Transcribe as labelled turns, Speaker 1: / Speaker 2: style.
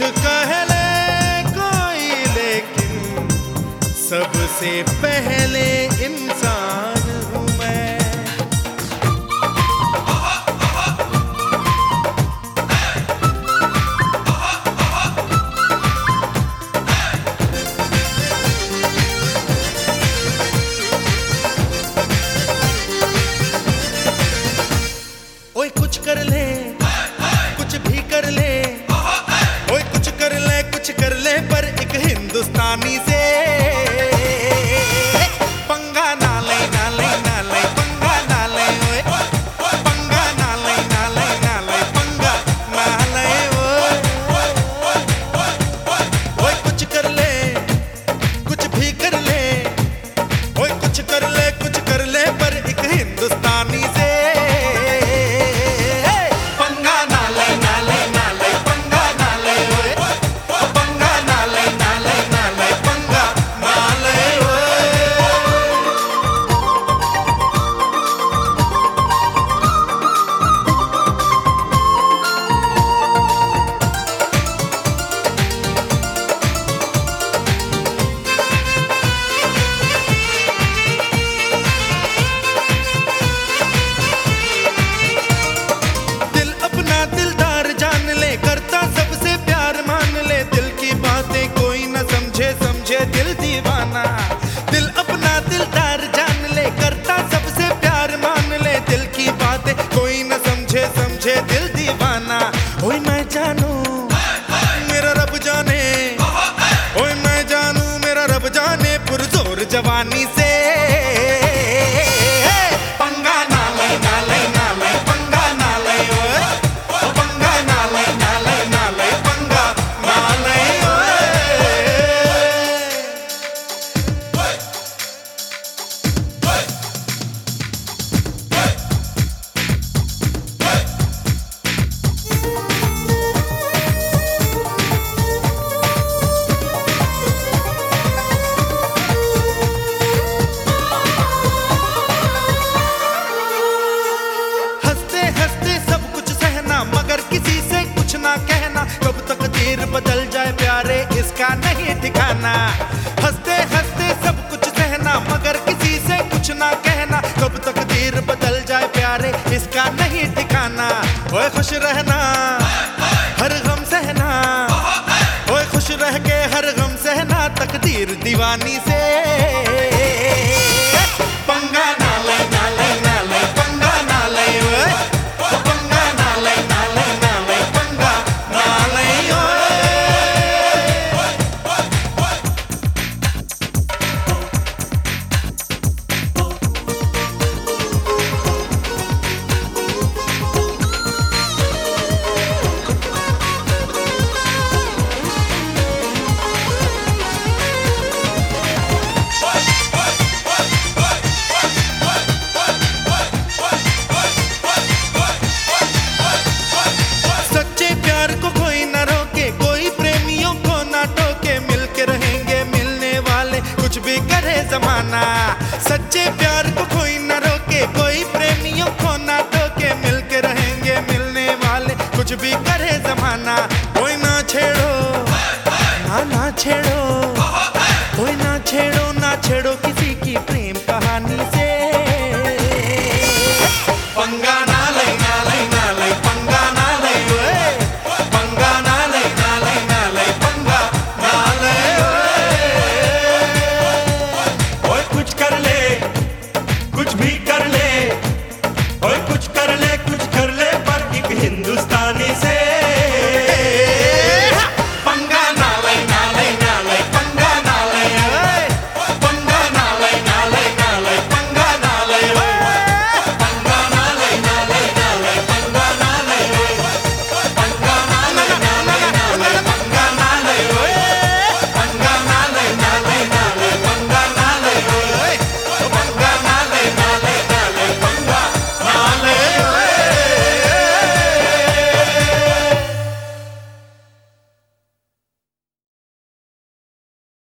Speaker 1: कह ले कोई लेकिन सबसे पहले इंसान हूँ मैं। ओए कुछ कर ले। दिल दीवाना। दिल अपना दिलदार जान ले, करता सबसे प्यार मान ले। दिल की बातें कोई न समझे समझे दिल दीवाना। ओए मैं जानू, मेरा रब जाने। ओए मैं जानू, मेरा रब जाने। पुरजोर जवानी से इसका नहीं ठिकाना। हँसते हँसते सब कुछ सहना, मगर किसी से कुछ ना कहना। कब तक देर बदल जाए प्यारे, इसका नहीं ठिकाना। ओए खुश रहना, हर गम सहना। ओए खुश रह के हर गम सहना, तकदीर दीवानी से सच्चे प्यार को कोई ना रोके, कोई प्रेमियों को ना टोके, मिलके रहेंगे मिलने वाले। कुछ भी करे जमाना, कोई ना छेड़ो, ना ना छेड़ो, कोई ना छेड़ो ना छेड़ो।